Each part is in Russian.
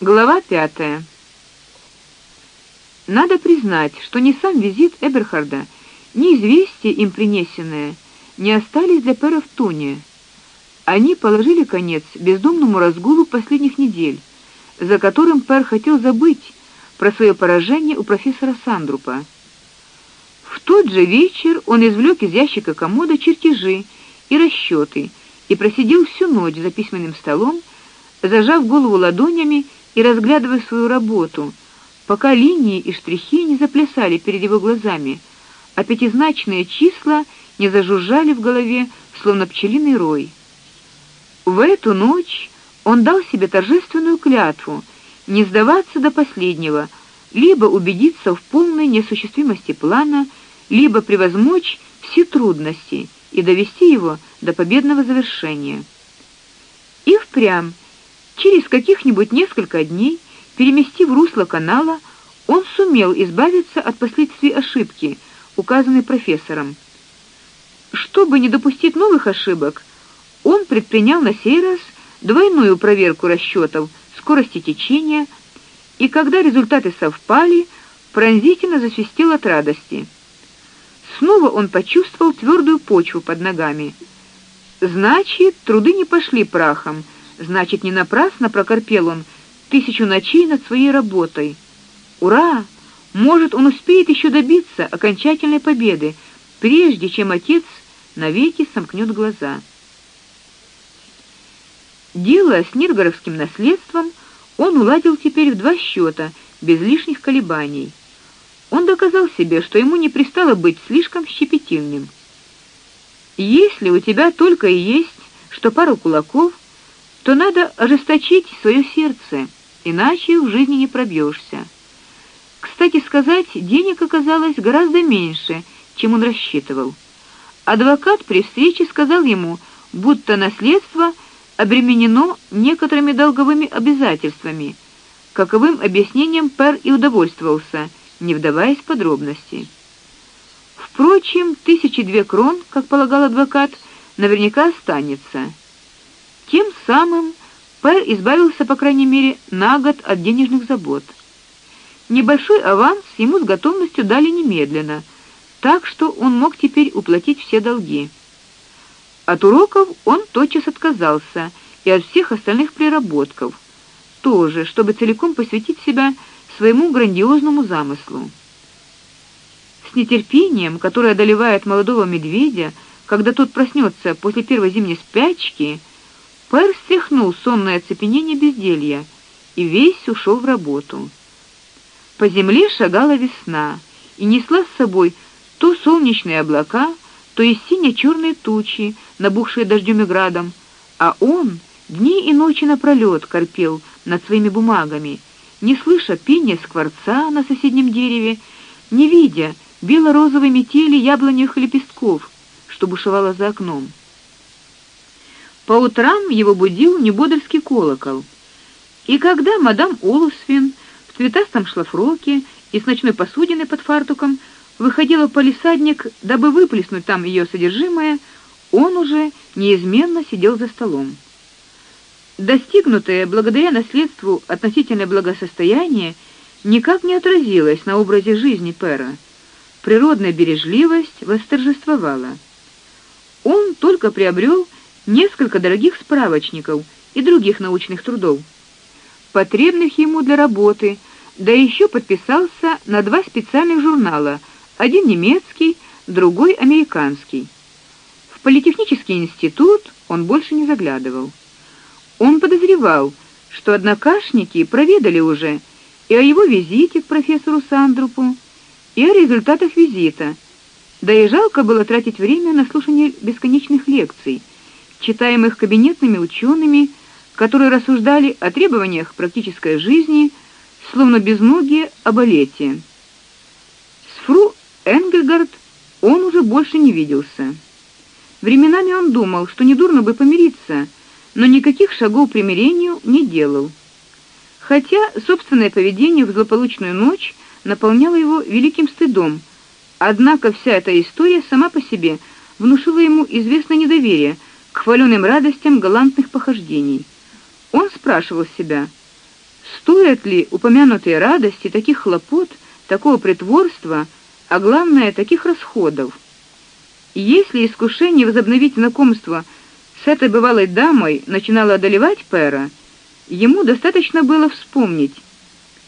Глава пятая. Надо признать, что ни сам визит Эберхарда, ни известие им принесенное не остались для Пера в туне. Они положили конец бездумному разгулу последних недель, за которым Пер хотел забыть про свое поражение у профессора Сандрупа. В тот же вечер он извлек из ящика комода чертежи и расчеты и просидел всю ночь за письменным столом, зажав голову ладонями и разглядывая свою работу, пока линии и штрихи не заплясали перед его глазами, а пятизначные числа не зажужжали в голове, словно пчелиный рой. В эту ночь он дал себе торжественную клятву не сдаваться до последнего, либо убедиться в полной неосуществимости плана, либо превозмочь все трудности и довести его до победного завершения. И впрямь через каких-нибудь несколько дней, переместив русло канала, он сумел избавиться от последствий ошибки, указанной профессором. Чтобы не допустить новых ошибок, он предпринял на сей раз двойную проверку расчетов скорости течения, и когда результаты совпали, пронзительно засвистел от радости. Снова он почувствовал твердую почву под ногами. Значит, труды не пошли прахом, значит, не напрасно прокорпел он тысячу ночей над своей работой. Ура! Может, он успеет еще добиться окончательной победы, прежде чем отец навеки сомкнет глаза. Дело с Ниргоровским наследством он уладил теперь в два счета, без лишних колебаний. Он доказал себе, что ему не пристало быть слишком щепетильным. Если у тебя только и есть что пару кулаков, то надо ожесточить свое сердце, иначе в жизни не пробьешься. Кстати сказать, денег оказалось гораздо меньше, чем он рассчитывал. Адвокат при встрече сказал ему, будто наследство обременено некоторыми долговыми обязательствами. Каковым объяснением Пер и удовольствовался, не вдаваясь в подробности. Впрочем, тысячи две крон, как полагал адвокат, наверняка останется. Тем самым Пер избавился, по крайней мере, на год от денежных забот. Небольшой аванс ему с готовностью дали немедленно, так что он мог теперь уплатить все долги. От уроков он тотчас отказался и от всех остальных приработков, тоже, чтобы целиком посвятить себя своему грандиозному замыслу. С нетерпением, которое одолевает молодого медведя, когда тот проснется после первой зимней спячки, Пэр стряхнул сонное оцепенение безделья и весь ушел в работу. По земле шагала весна и несла с собой то солнечные облака, то и сине черные тучи, набухшие дождем и градом, а он дни и ночи напролет корпел над своими бумагами, не слыша пения скворца на соседнем дереве, не видя бело-розовой метели яблоневых лепестков, что бушевало за окном. По утрам его будил небодрский колокол. И когда мадам Олусфин в цветастом шлафроке и с ночной посудиной под фартуком выходила в палисадник, дабы выплеснуть там ее содержимое, он уже неизменно сидел за столом. Достигнутое благодаря наследству относительное благосостояние никак не отразилось на образе жизни Пера. Природная бережливость восторжествовала. Он только приобрел несколько дорогих справочников и других научных трудов, потребных ему для работы, да еще подписался на два специальных журнала один немецкий, другой американский. В политехнический институт он больше не заглядывал. Он подозревал, что однокашники проведали уже и о его визите к профессору Сандрупу, и о результатах визита. Да и жалко было тратить время на слушание бесконечных лекций, читаемых кабинетными учеными, которые рассуждали о требованиях практической жизни, словно безногие о балете. С фру Энгельгард он уже больше не виделся. Временами он думал, что недурно бы помириться, но никаких шагов к примирению не делал. Хотя собственное поведение в злополучную ночь наполняло его великим стыдом, однако вся эта история сама по себе внушила ему известное недоверие к радостям галантных похождений. Он спрашивал себя: Стоят ли упомянутые радости таких хлопот, такого притворства, а главное таких расходов? Если искушение возобновить знакомство с этой бывалой дамой начинало одолевать Пера, ему достаточно было вспомнить,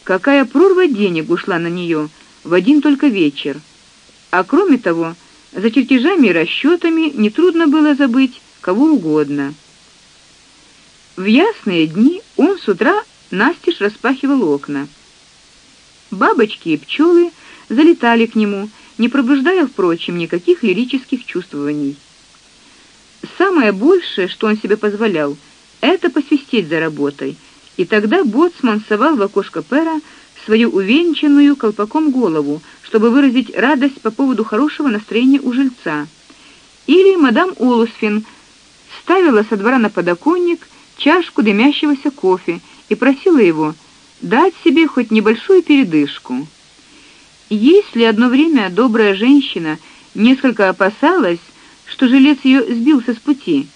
какая прорва денег ушла на нее в один только вечер. А кроме того, за чертежами и расчетами нетрудно было забыть кого угодно. В ясные дни он с утра настежь распахивал окна. Бабочки и пчелы залетали к нему, не пробуждая, впрочем, никаких лирических чувствований. Самое большее, что он себе позволял, это посвистеть за работой, и тогда боцман совал в окошко Пера свою увенчанную колпаком голову, чтобы выразить радость по поводу хорошего настроения у жильца. Или мадам Олусфин ставила со двора на подоконник чашку дымящегося кофе и просила его дать себе хоть небольшую передышку. Если одно время добрая женщина несколько опасалась, что жилец ее сбился с пути,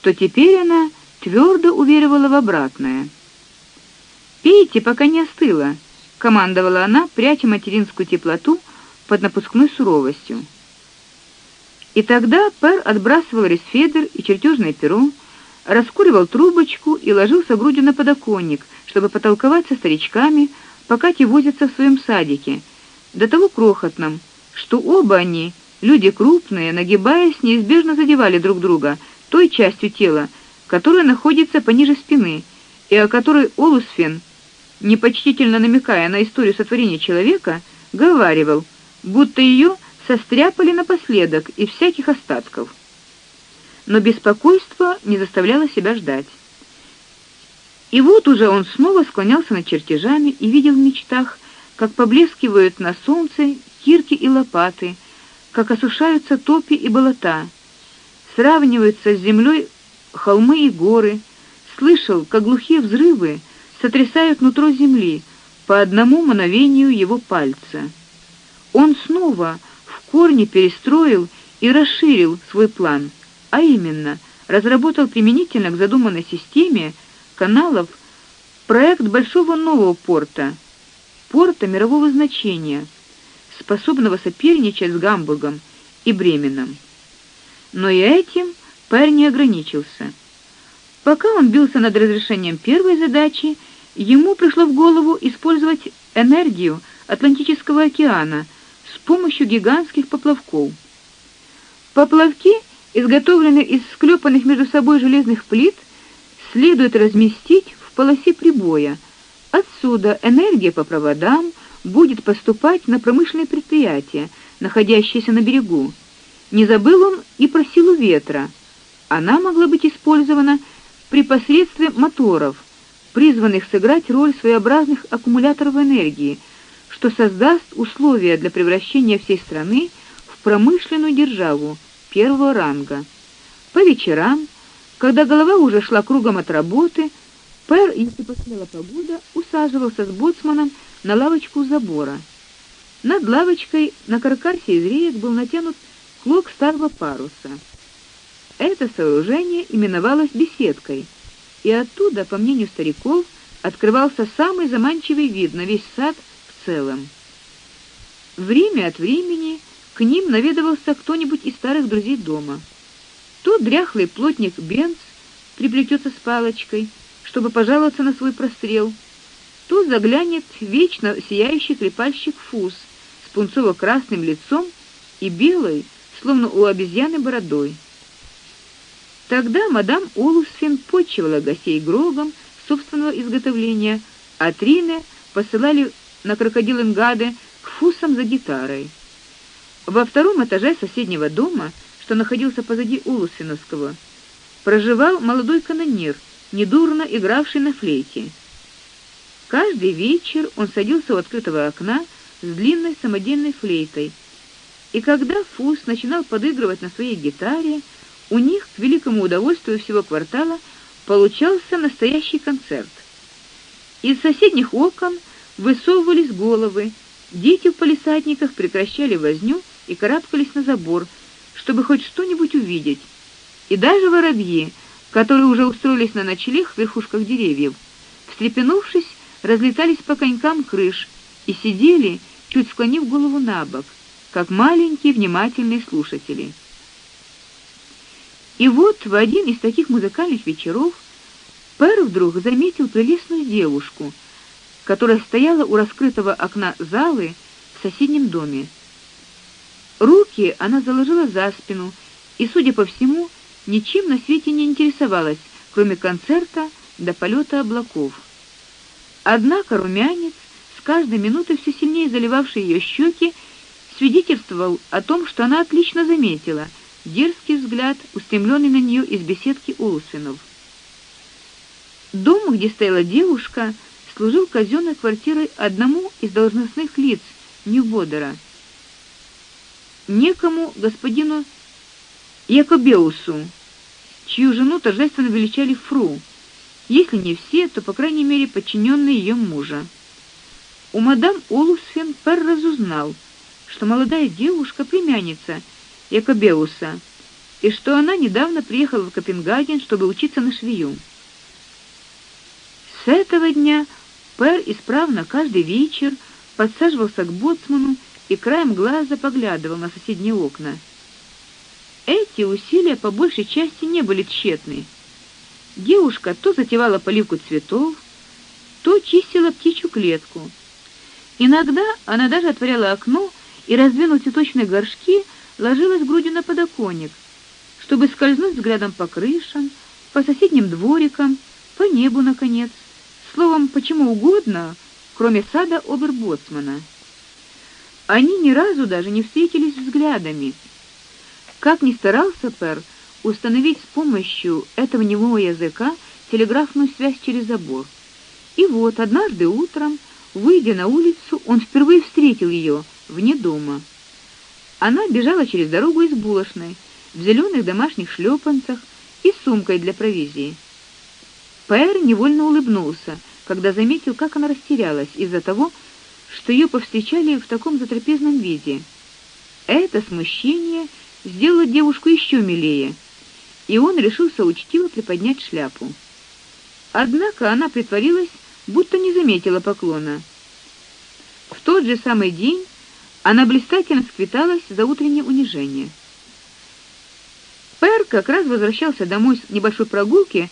то теперь она твердо уверовала в обратное. "Пейте, пока не остыло", командовала она, пряча материнскую теплоту под напускной суровостью. И тогда Пер отбрасывал ресфедер и чертежное перо, раскуривал трубочку и ложился грудью на подоконник, чтобы потолковать со старичками, пока те возятся в своем садике, до того крохотном, что оба они, люди крупные, нагибаясь, неизбежно задевали друг друга той частью тела, которая находится пониже спины, и о которой Олусфен непочтительно намекая на историю сотворения человека, говаривал, будто ее состряпали напоследок из всяких остатков. Но беспокойство не заставляло себя ждать. И вот уже он снова склонялся над чертежами и видел в мечтах, как поблескивают на солнце кирки и лопаты, как осушаются топи и болота, сравниваются с землей холмы и горы, слышал, как глухие взрывы сотрясают нутро земли по одному мановению его пальца. Он снова корне перестроил и расширил свой план, а именно разработал применительно к задуманной системе каналов проект большого нового порта, порта мирового значения, способного соперничать с Гамбургом и Бременом. Но и этим парень не ограничился. Пока он бился над разрешением первой задачи, Ему пришло в голову использовать энергию Атлантического океана с помощью гигантских поплавков. Поплавки, изготовленные из склепанных между собой железных плит, следует разместить в полосе прибоя. Отсюда энергия по проводам будет поступать на промышленные предприятия, находящиеся на берегу. Не забыл он и про силу ветра. Она могла быть использована при посредстве моторов призванных сыграть роль своеобразных аккумуляторов энергии, что создаст условия для превращения всей страны в промышленную державу первого ранга. По вечерам, когда голова уже шла кругом от работы, Пер, если позволяла погода, усаживался с боцманом на лавочку у забора. Над лавочкой на каркасе из реек был натянут клок старого паруса. Это сооружение именовалось беседкой — и оттуда, по мнению стариков, открывался самый заманчивый вид на весь сад в целом. Время от времени к ним наведывался кто-нибудь из старых друзей дома. То дряхлый плотник Бенц приплетется с палочкой, чтобы пожаловаться на свой прострел, то заглянет вечно сияющий крепальщик Фус с пунцово-красным лицом и белой, словно у обезьяны бородой. Тогда мадам Олусфин почивала гостей грогом собственного изготовления, а Трине посылали на крокодиленгаде к фусам за гитарой. Во втором этаже соседнего дома, что находился позади Олусфиновского, проживал молодой канонир, недурно игравший на флейте. Каждый вечер он садился у открытого окна с длинной самодельной флейтой, и когда Фус начинал подыгрывать на своей гитаре, у них, к великому удовольствию всего квартала, получался настоящий концерт. Из соседних окон высовывались головы, дети в полисадниках прекращали возню и карабкались на забор, чтобы хоть что-нибудь увидеть. И даже воробьи, которые уже устроились на ночлег в верхушках деревьев, встрепенувшись, разлетались по конькам крыш и сидели, чуть склонив голову набок, как маленькие внимательные слушатели. И вот в один из таких музыкальных вечеров Пэр вдруг заметил прелестную девушку, которая стояла у раскрытого окна залы в соседнем доме. Руки она заложила за спину и, судя по всему, ничем на свете не интересовалась, кроме концерта до полета облаков. Однако румянец, с каждой минутой все сильнее заливавший ее щеки, свидетельствовал о том, что она отлично заметила дерзкий взгляд, устремленный на нее из беседки Олсенов. Дом, где стояла девушка, служил казенной квартирой одному из должностных лиц Ньюбодера — некому господину Якобеусу, чью жену торжественно величали фру. Если не все, то по крайней мере подчиненные ее мужа. У мадам Олусфен Пер разузнал, что молодая девушка племянница Якобеуса, и что она недавно приехала в Копенгаген, чтобы учиться на швею. С этого дня Пер исправно каждый вечер подсаживался к боцману и краем глаза поглядывал на соседние окна. Эти усилия по большей части не были тщетны. Девушка то затевала поливку цветов, то чистила птичью клетку. Иногда она даже отворяла окно и, раздвинув цветочные горшки, ложилась грудью на подоконник, чтобы скользнуть взглядом по крышам, по соседним дворикам, по небу наконец, словом, почему угодно, кроме сада обербоцмана. Они ни разу даже не встретились взглядами. Как ни старался Пер установить с помощью этого немого языка телеграфную связь через забор. И вот однажды утром, выйдя на улицу, он впервые встретил ее вне дома. Она бежала через дорогу из булочной в зеленых домашних шлепанцах и сумкой для провизии. Пэр невольно улыбнулся, когда заметил, как она растерялась из-за того, что ее повстречали в таком затрапезном виде. Это смущение сделало девушку еще милее, и он решился учтиво приподнять шляпу. Однако она притворилась, будто не заметила поклона. В тот же самый день она блистательно сквиталась за утреннее унижение. Пэр как раз возвращался домой с небольшой прогулки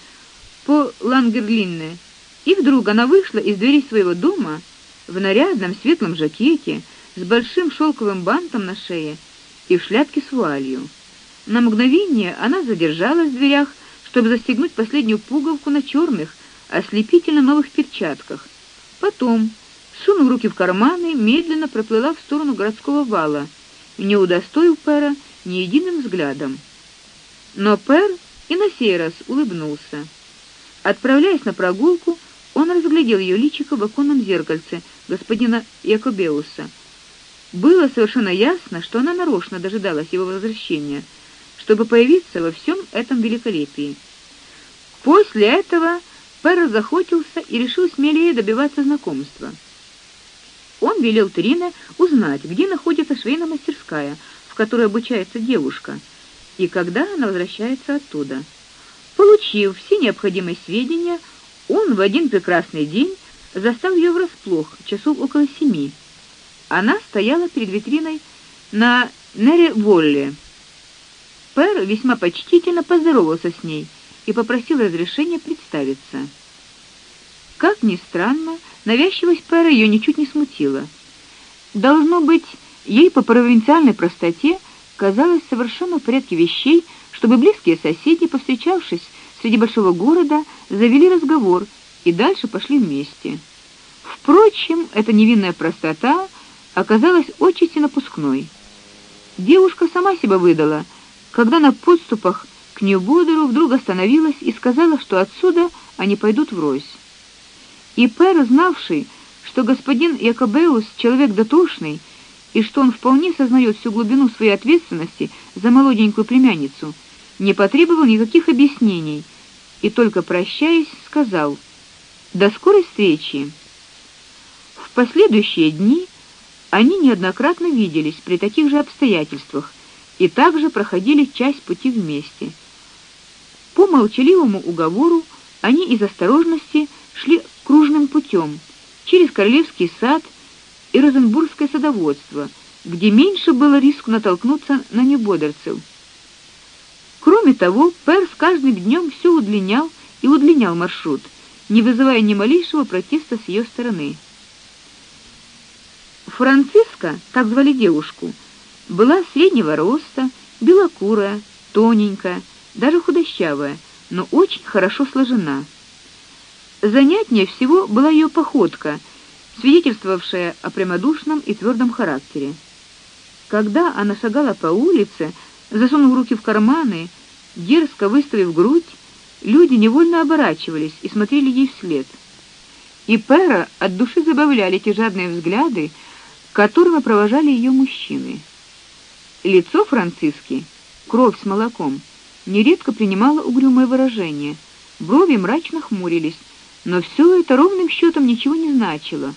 по Лангерлинне, и вдруг она вышла из двери своего дома в нарядном светлом жакете с большим шелковым бантом на шее и в шляпке с вуалью. На мгновение она задержалась в дверях, чтобы застегнуть последнюю пуговку на черных, ослепительно новых перчатках. Потом, сунув руки в карманы, медленно проплыла в сторону городского вала, не удостоив Пэра ни единым взглядом. Но Пэр и на сей раз улыбнулся. Отправляясь на прогулку, он разглядел ее личико в оконном зеркальце господина Якобеуса. Было совершенно ясно, что она нарочно дожидалась его возвращения, чтобы появиться во всем этом великолепии. После этого Пэр захотелся и решил смелее добиваться знакомства. Он велел Трине узнать, где находится швейная мастерская, в которой обучается девушка, и когда она возвращается оттуда. Получив все необходимые сведения, он в один прекрасный день застал ее врасплох, часов около семи. Она стояла перед витриной на Нере-Волле. Пэр весьма почтительно поздоровался с ней и попросил разрешения представиться. Как ни странно, навязчивость Пэра ее ничуть не смутила. Должно быть, ей по провинциальной простоте казалось совершенно в порядке вещей, чтобы близкие соседи, повстречавшись среди большого города, завели разговор и дальше пошли вместе. Впрочем, эта невинная простота оказалась очень напускной. Девушка сама себя выдала, когда на подступах к Ньюбодеру вдруг остановилась и сказала, что отсюда они пойдут врозь. И Пэр, знавший, что господин Якобеус человек дотошный и что он вполне сознает всю глубину своей ответственности за молоденькую племянницу, не потребовал никаких объяснений и только прощаясь сказал: "До скорой встречи". В последующие дни они неоднократно виделись при таких же обстоятельствах и также проходили часть пути вместе. По молчаливому уговору они из осторожности шли кружным путем через королевский сад и Розенбургское садоводство, где меньше было риску натолкнуться на небодерцев. Кроме того, Пер с каждым днем все удлинял и удлинял маршрут, не вызывая ни малейшего протеста с ее стороны. Франциска, так звали девушку, была среднего роста, белокурая, тоненькая, даже худощавая, но очень хорошо сложена. Занятнее всего была ее походка, свидетельствовавшая о прямодушном и твердом характере. Когда она шагала по улице, засунув руки в карманы, дерзко выставив грудь, люди невольно оборачивались и смотрели ей вслед. И Пера от души забавляли те жадные взгляды, которыми провожали ее мужчины. Лицо Франциски, кровь с молоком, нередко принимало угрюмое выражение. Брови мрачно хмурились, но все это ровным счетом ничего не значило.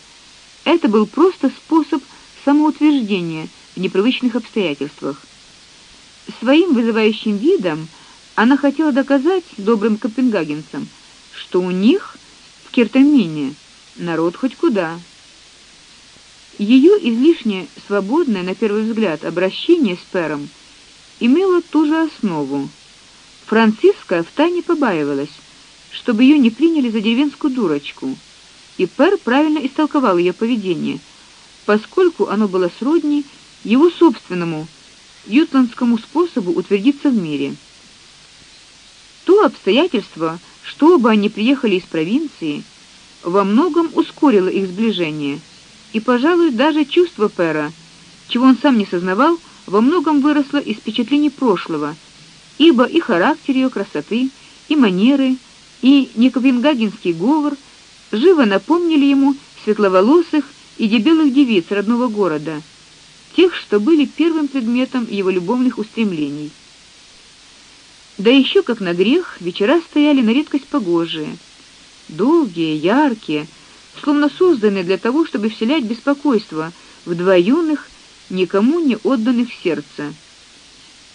Это был просто способ самоутверждения в непривычных обстоятельствах. Своим вызывающим видом она хотела доказать добрым копенгагенцам, что у них в Киртамине народ хоть куда. Ее излишне свободное на первый взгляд обращение с Пером имело ту же основу. Франциска втайне побаивалась, чтобы ее не приняли за деревенскую дурочку. И Пер правильно истолковал ее поведение, поскольку оно было сродни его собственному ютландскому способу утвердиться в мире. То обстоятельство, что оба они приехали из провинции, во многом ускорило их сближение. И, пожалуй, даже чувство Пера, чего он сам не сознавал, во многом выросло из впечатлений прошлого, ибо и характер ее красоты, и манеры, и некопенгагенский говор живо напомнили ему светловолосых и дебелых девиц родного города, тех, что были первым предметом его любовных устремлений. Да еще как на грех, вечера стояли на редкость погожие, долгие, яркие, словно созданные для того, чтобы вселять беспокойство в два никому не отданных сердца.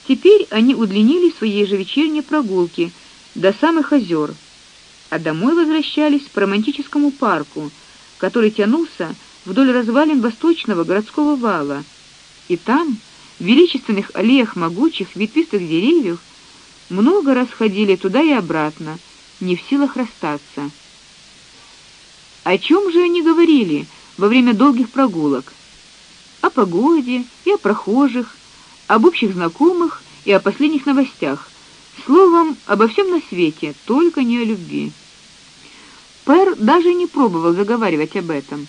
Теперь они удлинили свои ежевечерние прогулки до самых озер, а домой возвращались по романтическому парку, который тянулся вдоль развалин восточного городского вала. И там, в величественных аллеях могучих ветвистых деревьев, много раз ходили туда и обратно, не в силах расстаться. О чем же они говорили во время долгих прогулок? О погоде и о прохожих, об общих знакомых и о последних новостях. Словом, обо всем на свете, только не о любви. Пер даже не пробовал заговаривать об этом.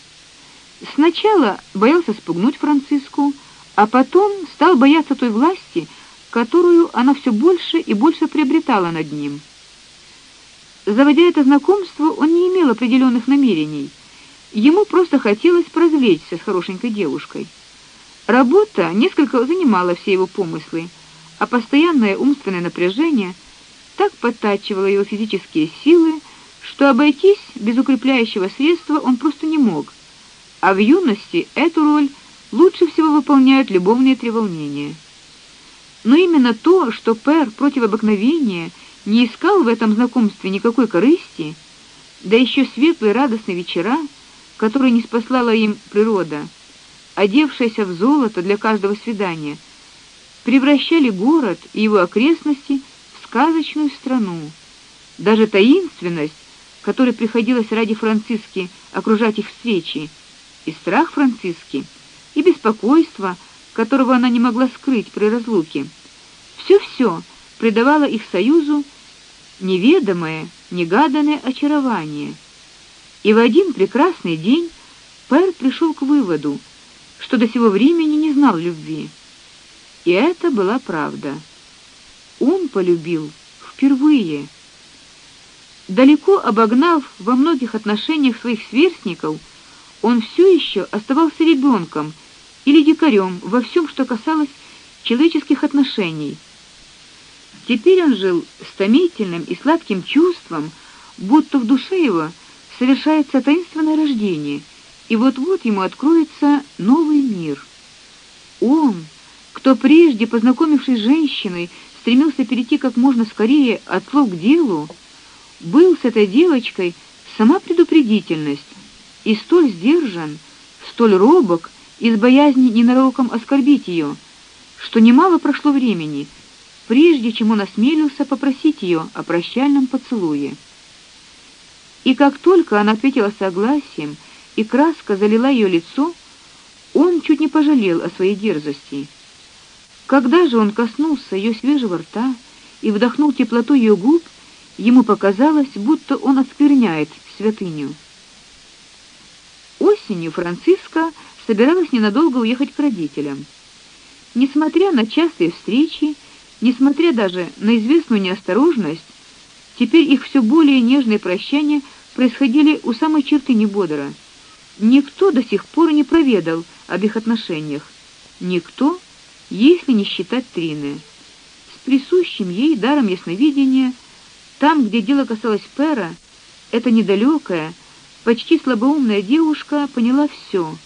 Сначала боялся спугнуть Франциску, а потом стал бояться той власти, которую она все больше и больше приобретала над ним. Заводя это знакомство, он не имел определенных намерений. Ему просто хотелось поразвлечься с хорошенькой девушкой. Работа несколько занимала все его помыслы, а постоянное умственное напряжение так подтачивало его физические силы, что обойтись без укрепляющего средства он просто не мог. А в юности эту роль лучше всего выполняют любовные треволнения. Но именно то, что Пер против обыкновения не искал в этом знакомстве никакой корысти, да еще светлые радостные вечера, которые не спаслала им природа, одевшаяся в золото для каждого свидания, превращали город и его окрестности в сказочную страну. Даже таинственность, которой приходилось ради Франциски окружать их встречи, и страх Франциски, и беспокойство, которого она не могла скрыть при разлуке, все-все придавало их союзу неведомое, негаданное очарование. И в один прекрасный день Пер пришел к выводу, что до сего времени не знал любви. И это была правда. Он полюбил впервые. Далеко обогнав во многих отношениях своих сверстников, он все еще оставался ребенком или дикарем во всем, что касалось человеческих отношений. Теперь он жил с томительным и сладким чувством, будто в душе его совершается таинственное рождение, и вот-вот ему откроется новый мир. Он, кто прежде, познакомившись с женщиной, стремился перейти как можно скорее от слов к делу, был с этой девочкой сама предупредительность, и столь сдержан, столь робок из боязни ненароком оскорбить ее, что немало прошло времени, прежде чем он осмелился попросить ее о прощальном поцелуе. И как только она ответила согласием, и краска залила ее лицо, он чуть не пожалел о своей дерзости. Когда же он коснулся ее свежего рта и вдохнул теплоту ее губ, ему показалось, будто он оскверняет святыню. Осенью Франциска собиралась ненадолго уехать к родителям. Несмотря на частые встречи, несмотря даже на известную неосторожность, теперь их все более нежные прощания происходили у самой черты Небодера. Никто до сих пор не проведал об их отношениях. Никто, если не считать Трины. С присущим ей даром ясновидения, там, где дело касалось Пера, эта недалекая, почти слабоумная девушка поняла все.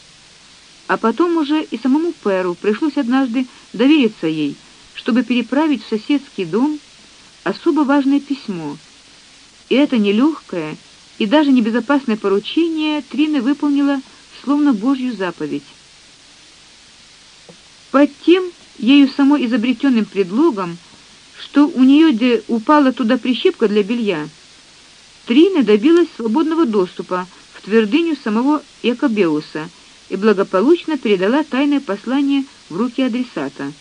А потом уже и самому Перу пришлось однажды довериться ей, чтобы переправить в соседский дом особо важное письмо. И это нелегкое и даже небезопасное поручение Трина выполнила словно Божью заповедь. Под тем ею самой изобретенным предлогом, что у нее де упала туда прищепка для белья, Трина добилась свободного доступа в твердыню самого Якобеуса и благополучно передала тайное послание в руки адресата.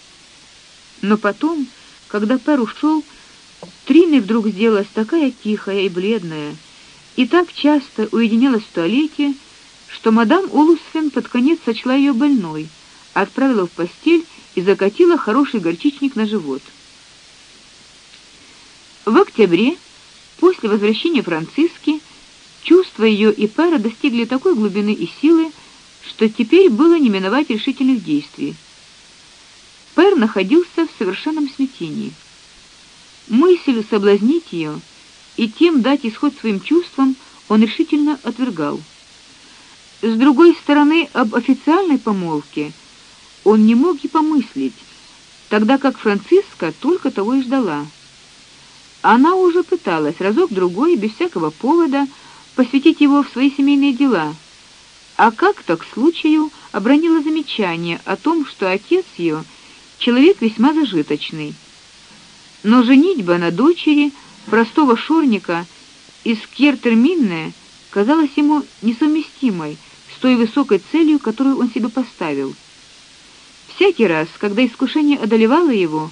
Но потом, когда Пер ушел, Трина вдруг сделалась такая тихая и бледная, и так часто уединялась в туалете, что мадам Улусфен под конец сочла ее больной, отправила в постель и закатила хороший горчичник на живот. В октябре После возвращения Франциски чувства ее и пара достигли такой глубины и силы, что теперь было не миновать решительных действий. Пэр находился в совершенном смятении. Мысль соблазнить ее и тем дать исход своим чувствам он решительно отвергал. С другой стороны, об официальной помолвке он не мог и помыслить, тогда как Франциска только того и ждала. Она уже пыталась разок другой без всякого повода посвятить его в свои семейные дела. А как-то к случаю обронила замечание о том, что отец ее человек весьма зажиточный. Но женитьба на дочери простого шорника из Кертерминне казалась ему несовместимой с той высокой целью, которую он себе поставил. Всякий раз, когда искушение одолевало его,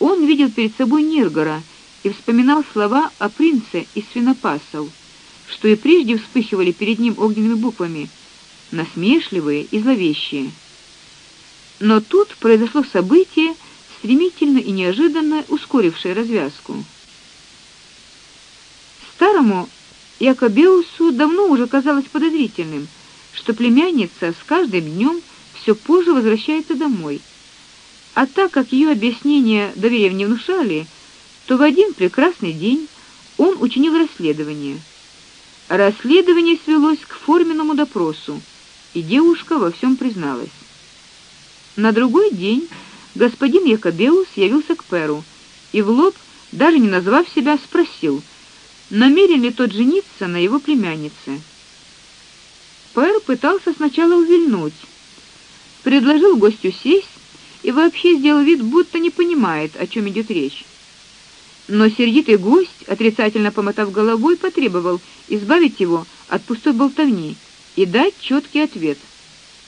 он видел перед собой Ниргора и вспоминал слова о принце из свинопасов, что и прежде вспыхивали перед ним огненными буквами, насмешливые и зловещие. Но тут произошло событие, стремительно и неожиданно ускорившее развязку. Старому Якобеусу давно уже казалось подозрительным, что племянница с каждым днем все позже возвращается домой. А так как ее объяснения доверия не внушали, то в один прекрасный день он учинил расследование. Расследование свелось к форменному допросу, и девушка во всем призналась. На другой день господин Якобеус явился к Перу и в лоб, даже не назвав себя, спросил, намерен ли тот жениться на его племяннице. Пер пытался сначала увильнуть, предложил гостю сесть и вообще сделал вид, будто не понимает, о чем идет речь. Но сердитый гость, отрицательно помотав головой, потребовал избавить его от пустой болтовни и дать четкий ответ.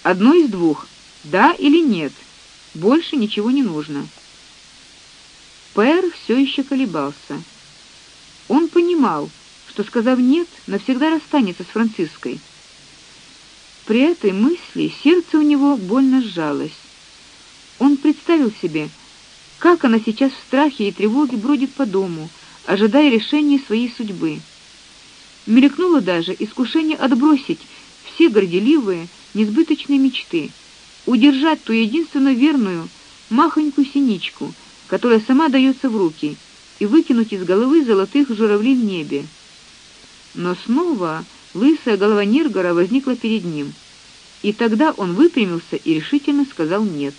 Одно из двух: да или нет. Больше ничего не нужно. Пэр все еще колебался. Он понимал, что сказав нет, навсегда расстанется с Франциской. При этой мысли сердце у него больно сжалось. Он представил себе, как она сейчас в страхе и тревоге бродит по дому, ожидая решения своей судьбы. Мелькнуло даже искушение отбросить все горделивые, несбыточные мечты, удержать ту единственную верную махонькую синичку, которая сама дается в руки, и выкинуть из головы золотых журавлей в небе. Но снова лысая голова Ниргора возникла перед ним, и тогда он выпрямился и решительно сказал нет.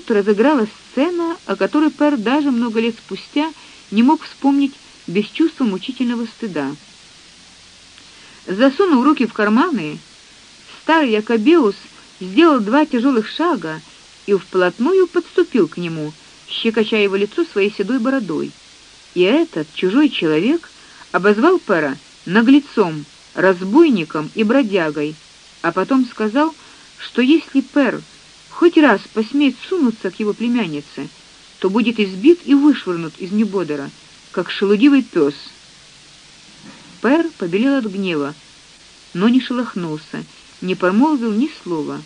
Тут разыгралась сцена, о которой Пер даже много лет спустя не мог вспомнить без чувства мучительного стыда. Засунув руки в карманы, старый Якобеус сделал два тяжелых шага и вплотную подступил к нему, щекоча его лицо своей седой бородой. И этот чужой человек обозвал Пера наглецом, разбойником и бродягой, а потом сказал, что если Пер хоть раз посмеет сунуться к его племяннице, то будет избит и вышвырнут из Небодера, как шелудивый пес. Пер побелел от гнева, но не шелохнулся, не промолвил ни слова.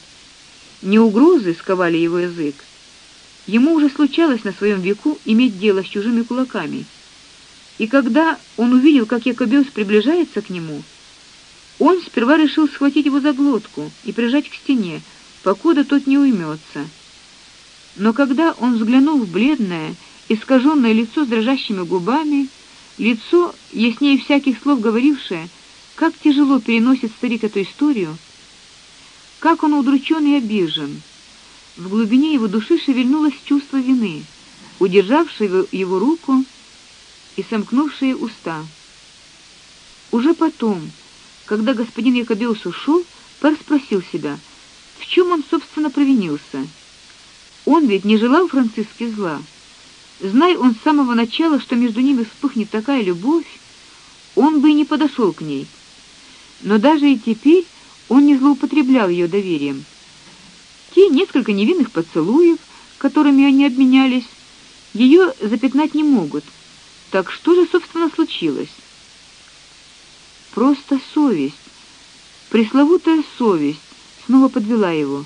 Не угрозы сковали его язык. Ему уже случалось на своем веку иметь дело с чужими кулаками. И когда он увидел, как Якобеус приближается к нему, он сперва решил схватить его за глотку и прижать к стене, покуда тот не уймется. Но когда он взглянул в бледное, искаженное лицо с дрожащими губами, лицо, яснее всяких слов говорившее, как тяжело переносит старик эту историю, как он удручен и обижен. В глубине его души шевельнулось чувство вины, удержавшее его руку и сомкнувшие уста. Уже потом, когда господин Якобеус ушел, Пер спросил себя, в чем он собственно провинился. Он ведь не желал Франциске зла. Зная он с самого начала, что между ними вспыхнет такая любовь, он бы и не подошел к ней. Но даже и теперь он не злоупотреблял ее доверием. Те несколько невинных поцелуев, которыми они обменялись, ее запятнать не могут. Так что же, собственно, случилось? Просто совесть, пресловутая совесть снова подвела его.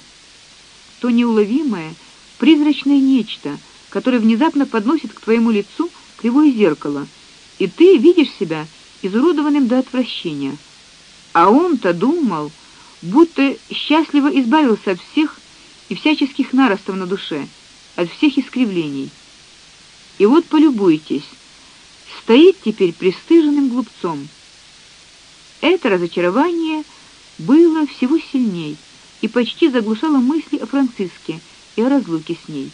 То неуловимое, призрачное нечто, которое внезапно подносит к твоему лицу кривое зеркало, и ты видишь себя изуродованным до отвращения. А он-то думал, будто счастливо избавился от всех и всяческих наростов на душе, от всех искривлений. И вот полюбуйтесь, стоит теперь пристыженным глупцом. Это разочарование было всего сильней и почти заглушало мысли о Франциске и о разлуке с ней.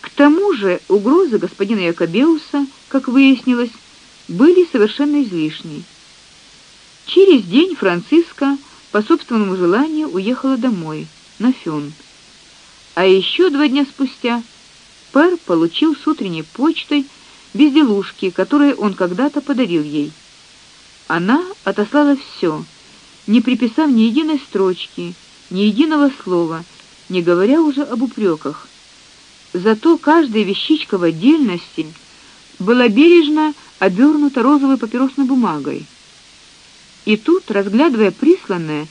К тому же угрозы господина Якобеуса, как выяснилось, были совершенно излишни. Через день Франциска по собственному желанию уехала домой, на Фён. А еще два дня спустя Пер получил с утренней почтой безделушки, которые он когда-то подарил ей. Она отослала все, не приписав ни единой строчки, ни единого слова, не говоря уже об упреках. Зато каждая вещичка в отдельности была бережно обернута розовой папиросной бумагой. И тут, разглядывая присланное,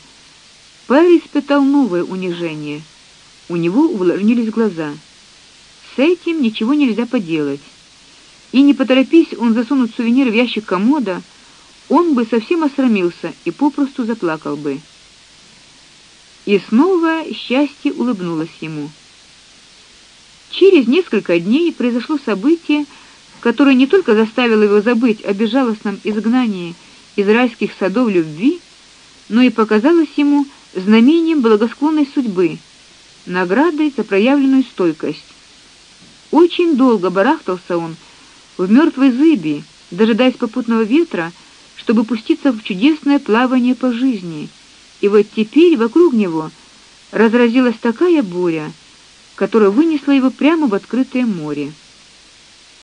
Пэр испытал новое унижение. У него увлажнились глаза. С этим ничего нельзя поделать и не поторопись он засунуть сувенир в ящик комода, он бы совсем осрамился и попросту заплакал бы. И снова счастье улыбнулось ему. Через несколько дней произошло событие, которое не только заставило его забыть о безжалостном изгнании из райских садов любви, но и показалось ему знамением благосклонной судьбы, наградой за проявленную стойкость. Очень долго барахтался он в мертвой зыби, дожидаясь попутного ветра, чтобы пуститься в чудесное плавание по жизни. И вот теперь вокруг него разразилась такая буря, которая вынесла его прямо в открытое море.